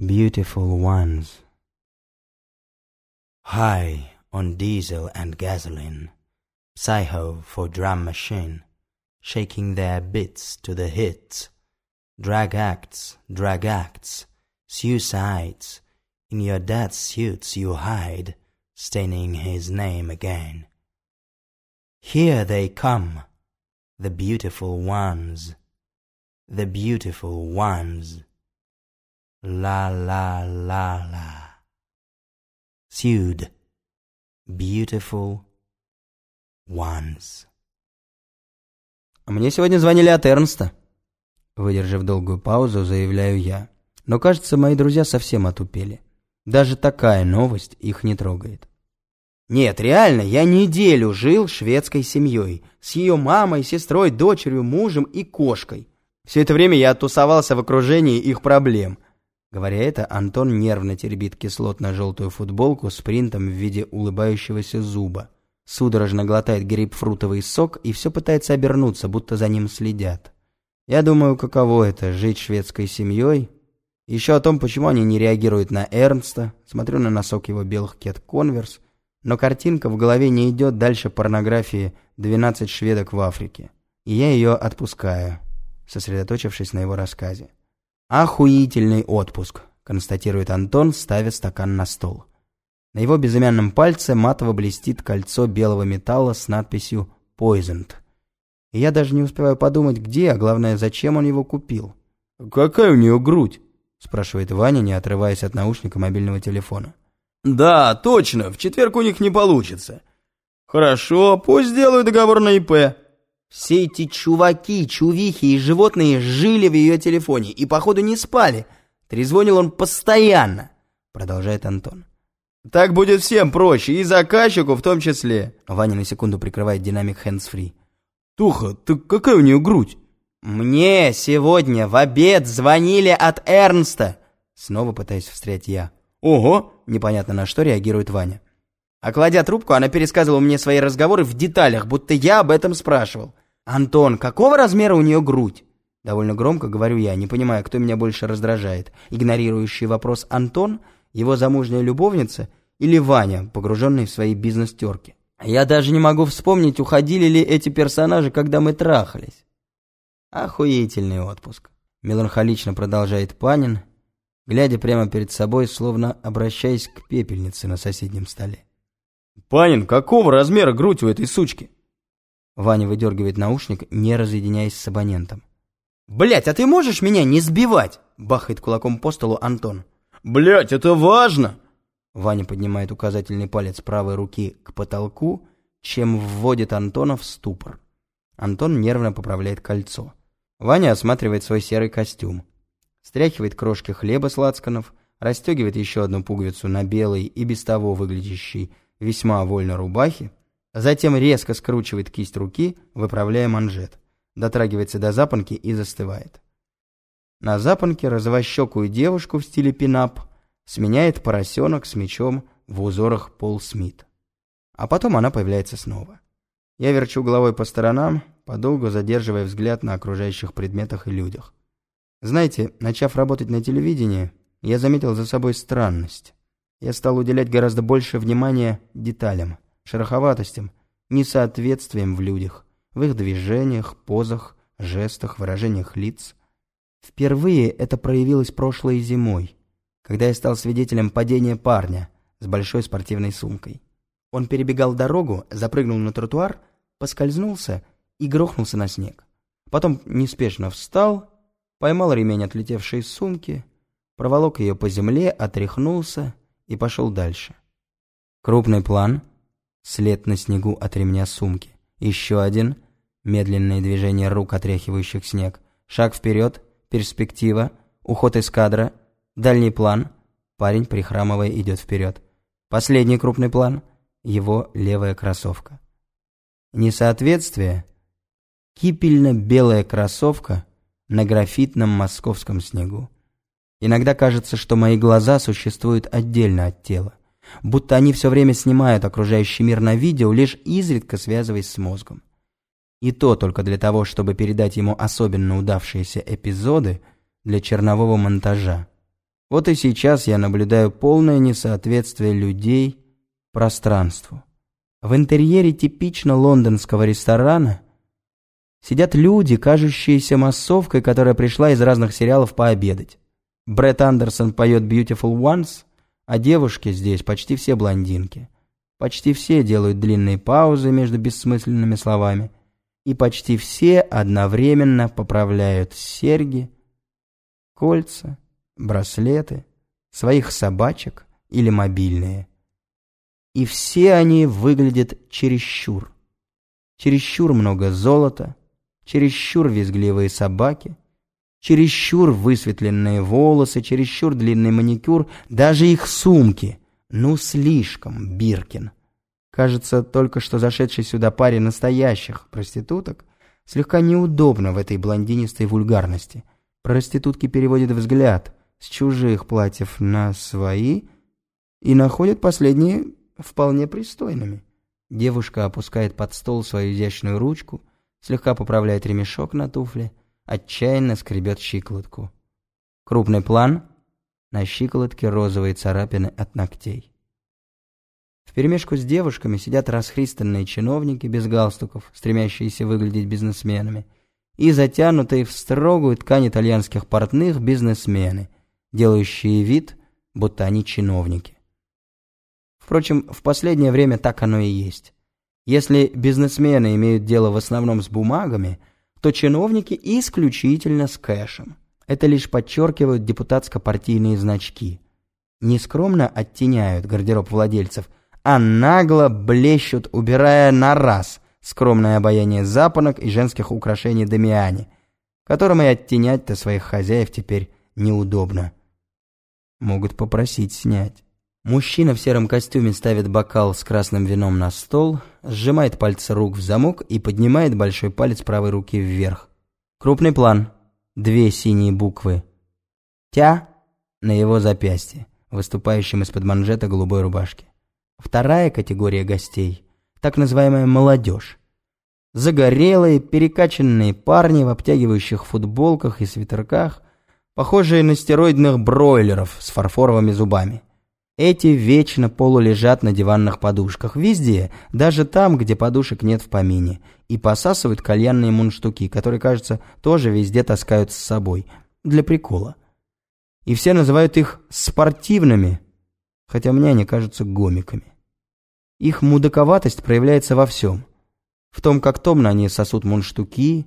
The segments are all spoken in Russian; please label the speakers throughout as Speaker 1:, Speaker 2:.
Speaker 1: beautiful ones. High on diesel and gasoline, psycho for drum machine, shaking their bits to the hits, drag acts, drag acts, suicides, in your death suits you hide, staining his name again. Here they come, the beautiful ones, the beautiful ones. La la la la. Sued. Beautiful ones.
Speaker 2: Мне сегодня звонили от Эрнста. Выдержав долгую паузу, заявляю я. Но кажется, мои друзья совсем отупели. Даже такая новость их не трогает. Нет, реально, я неделю жил шведской семьей. С ее мамой, сестрой, дочерью, мужем и кошкой. Все это время я тусовался в окружении их проблем. Говоря это, Антон нервно теребит кислотно-желтую футболку с принтом в виде улыбающегося зуба. Судорожно глотает грейпфрутовый сок и все пытается обернуться, будто за ним следят. Я думаю, каково это — жить шведской семьей. Еще о том, почему они не реагируют на Эрнста. Смотрю на носок его белых кет-конверс. Но картинка в голове не идет дальше порнографии «12 шведок в Африке». И я ее отпускаю, сосредоточившись на его рассказе. «Охуительный отпуск», — констатирует Антон, ставя стакан на стол. На его безымянном пальце матово блестит кольцо белого металла с надписью «Poisoned». И я даже не успеваю подумать, где, а главное, зачем он его купил. «Какая у нее грудь?» — спрашивает Ваня, не отрываясь от наушника мобильного телефона. «Да, точно, в четверг у них не получится». «Хорошо, пусть сделаю договор на ИП». Все эти чуваки, чувихи и животные жили в ее телефоне и, походу, не спали. Трезвонил он постоянно, продолжает Антон. Так будет всем проще, и заказчику в том числе. Ваня на секунду прикрывает динамик hands-free. Туха, ты какая у нее грудь? Мне сегодня в обед звонили от Эрнста. Снова пытаюсь встрять я. Ого, непонятно на что реагирует Ваня. А кладя трубку, она пересказывала мне свои разговоры в деталях, будто я об этом спрашивал. «Антон, какого размера у нее грудь?» Довольно громко говорю я, не понимая, кто меня больше раздражает. Игнорирующий вопрос Антон, его замужняя любовница или Ваня, погруженный в свои бизнес-терки. Я даже не могу вспомнить, уходили ли эти персонажи, когда мы трахались. Охуительный отпуск. Меланхолично продолжает Панин, глядя прямо перед собой, словно обращаясь к пепельнице на соседнем столе. «Панин, какого размера грудь у этой сучки?» Ваня выдергивает наушник, не разъединяясь с абонентом. «Блядь, а ты можешь меня не сбивать?» Бахает кулаком по столу Антон. «Блядь, это важно!» Ваня поднимает указательный палец правой руки к потолку, чем вводит Антона в ступор. Антон нервно поправляет кольцо. Ваня осматривает свой серый костюм. Стряхивает крошки хлеба с лацканов, расстегивает еще одну пуговицу на белой и без того выглядящей весьма вольно рубахе, Затем резко скручивает кисть руки, выправляя манжет. Дотрагивается до запонки и застывает. На запонке розовощекую девушку в стиле пинап сменяет поросенок с мечом в узорах Пол Смит. А потом она появляется снова. Я верчу головой по сторонам, подолгу задерживая взгляд на окружающих предметах и людях. Знаете, начав работать на телевидении, я заметил за собой странность. Я стал уделять гораздо больше внимания деталям шероховатостям, несоответствием в людях, в их движениях, позах, жестах, выражениях лиц. Впервые это проявилось прошлой зимой, когда я стал свидетелем падения парня с большой спортивной сумкой. Он перебегал дорогу, запрыгнул на тротуар, поскользнулся и грохнулся на снег. Потом неспешно встал, поймал ремень отлетевшей сумки, проволок ее по земле, отряхнулся и пошел дальше. Крупный план — След на снегу от ремня сумки. Еще один. Медленное движение рук, отряхивающих снег. Шаг вперед. Перспектива. Уход из кадра. Дальний план. Парень, прихрамывая, идет вперед. Последний крупный план. Его левая кроссовка. Несоответствие. Кипельно-белая кроссовка на графитном московском снегу. Иногда кажется, что мои глаза существуют отдельно от тела будто они все время снимают окружающий мир на видео, лишь изредка связываясь с мозгом. И то только для того, чтобы передать ему особенно удавшиеся эпизоды для чернового монтажа. Вот и сейчас я наблюдаю полное несоответствие людей пространству. В интерьере типично лондонского ресторана сидят люди, кажущиеся массовкой, которая пришла из разных сериалов пообедать. Брэд Андерсон поет «Beautiful Ones», а девушки здесь почти все блондинки. Почти все делают длинные паузы между бессмысленными словами. И почти все одновременно поправляют серьги, кольца, браслеты, своих собачек или мобильные. И все они выглядят чересчур. Чересчур много золота, чересчур визгливые собаки, чересчур высветленные волосы, чересчур длинный маникюр, даже их сумки. Ну, слишком, Биркин. Кажется, только что зашедший сюда паре настоящих проституток слегка неудобно в этой блондинистой вульгарности. Проститутки переводят взгляд с чужих платьев на свои и находят последние вполне пристойными. Девушка опускает под стол свою изящную ручку, слегка поправляет ремешок на туфле, отчаянно скребет щиколотку. Крупный план — на щиколотке розовые царапины от ногтей. Вперемешку с девушками сидят расхристанные чиновники без галстуков, стремящиеся выглядеть бизнесменами, и затянутые в строгую ткань итальянских портных бизнесмены, делающие вид, будто они чиновники. Впрочем, в последнее время так оно и есть. Если бизнесмены имеют дело в основном с бумагами, то чиновники исключительно с кэшем. Это лишь подчеркивают депутатско-партийные значки. Нескромно оттеняют гардероб владельцев – а нагло блещут, убирая на раз скромное обаяние запонок и женских украшений Дамиане, которым и оттенять-то своих хозяев теперь неудобно. Могут попросить снять. Мужчина в сером костюме ставит бокал с красным вином на стол, сжимает пальцы рук в замок и поднимает большой палец правой руки вверх. Крупный план. Две синие буквы. «Тя» на его запястье, выступающем из-под манжета голубой рубашки. Вторая категория гостей – так называемая молодежь. Загорелые, перекачанные парни в обтягивающих футболках и свитерках, похожие на стероидных бройлеров с фарфоровыми зубами. Эти вечно полулежат на диванных подушках, везде, даже там, где подушек нет в помине, и посасывают кальянные мундштуки, которые, кажется, тоже везде таскают с собой, для прикола. И все называют их спортивными, хотя мне они кажутся гомиками. Их мудаковатость проявляется во всем. В том, как томно они сосут мундштуки,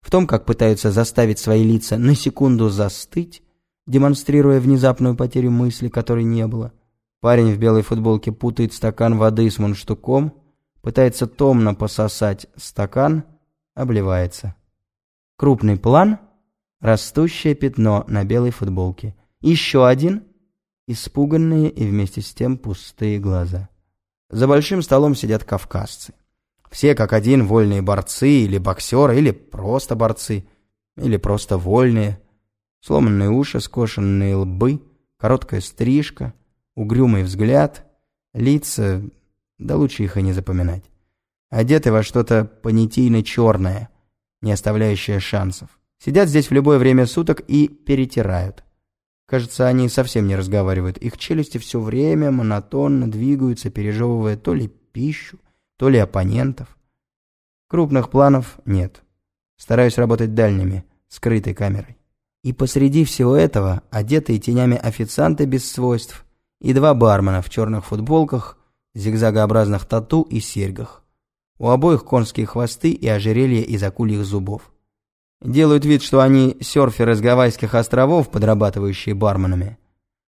Speaker 2: в том, как пытаются заставить свои лица на секунду застыть, демонстрируя внезапную потерю мысли, которой не было. Парень в белой футболке путает стакан воды с мундштуком, пытается томно пососать стакан, обливается. Крупный план — растущее пятно на белой футболке. Еще один — испуганные и вместе с тем пустые глаза. За большим столом сидят кавказцы. Все как один вольные борцы или боксеры, или просто борцы, или просто вольные. Сломанные уши, скошенные лбы, короткая стрижка, угрюмый взгляд, лица, да лучше их и не запоминать. Одеты во что-то понятийно-черное, не оставляющее шансов. Сидят здесь в любое время суток и перетирают. Кажется, они совсем не разговаривают. Их челюсти все время монотонно двигаются, пережевывая то ли пищу, то ли оппонентов. Крупных планов нет. Стараюсь работать дальними, скрытой камерой. И посреди всего этого одетые тенями официанты без свойств и два бармена в черных футболках, зигзагообразных тату и серьгах. У обоих конские хвосты и ожерелья из акульих зубов. Делают вид, что они серферы с Гавайских островов, подрабатывающие барменами.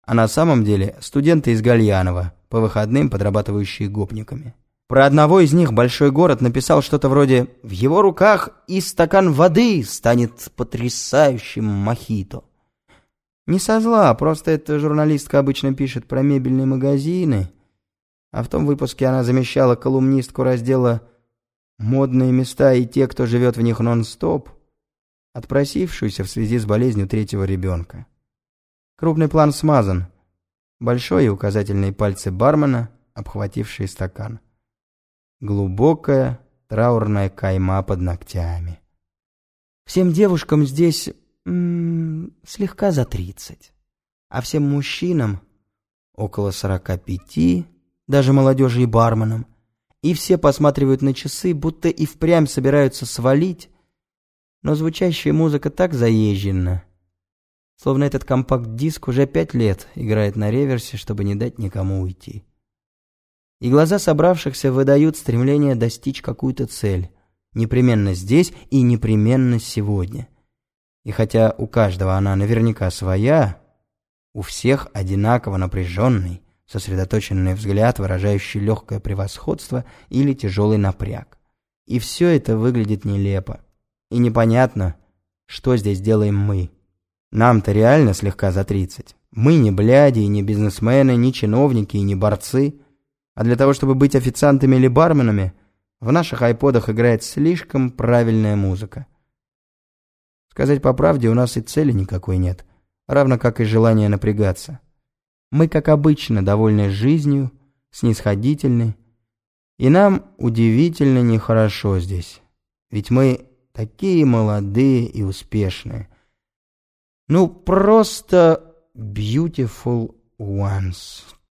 Speaker 2: А на самом деле студенты из Гальянова, по выходным подрабатывающие гопниками. Про одного из них большой город написал что-то вроде «В его руках и стакан воды станет потрясающим мохито». Не со зла, просто эта журналистка обычно пишет про мебельные магазины, а в том выпуске она замещала колумнистку раздела «Модные места и те, кто живет в них нон-стоп», отпросившуюся в связи с болезнью третьего ребенка. Крупный план смазан. Большой и указательные пальцы бармена, обхватившие стакан. Глубокая траурная кайма под ногтями. Всем девушкам здесь слегка за тридцать. А всем мужчинам около сорока пяти, даже молодежи и барменам, и все посматривают на часы, будто и впрямь собираются свалить, но звучащая музыка так заезжена, словно этот компакт-диск уже пять лет играет на реверсе, чтобы не дать никому уйти. И глаза собравшихся выдают стремление достичь какую-то цель, непременно здесь и непременно сегодня. И хотя у каждого она наверняка своя, у всех одинаково напряженный, сосредоточенный взгляд, выражающий легкое превосходство или тяжелый напряг. И все это выглядит нелепо. И непонятно, что здесь делаем мы. Нам-то реально слегка за тридцать. Мы не бляди, и не бизнесмены, не чиновники и не борцы. А для того, чтобы быть официантами или барменами, в наших айподах играет слишком правильная музыка. Сказать по правде, у нас и цели никакой нет, равно как и желания напрягаться. Мы, как обычно, довольны жизнью, снисходительны, и нам удивительно нехорошо здесь. Ведь мы такие молодые и успешные. Ну, просто beautiful ones.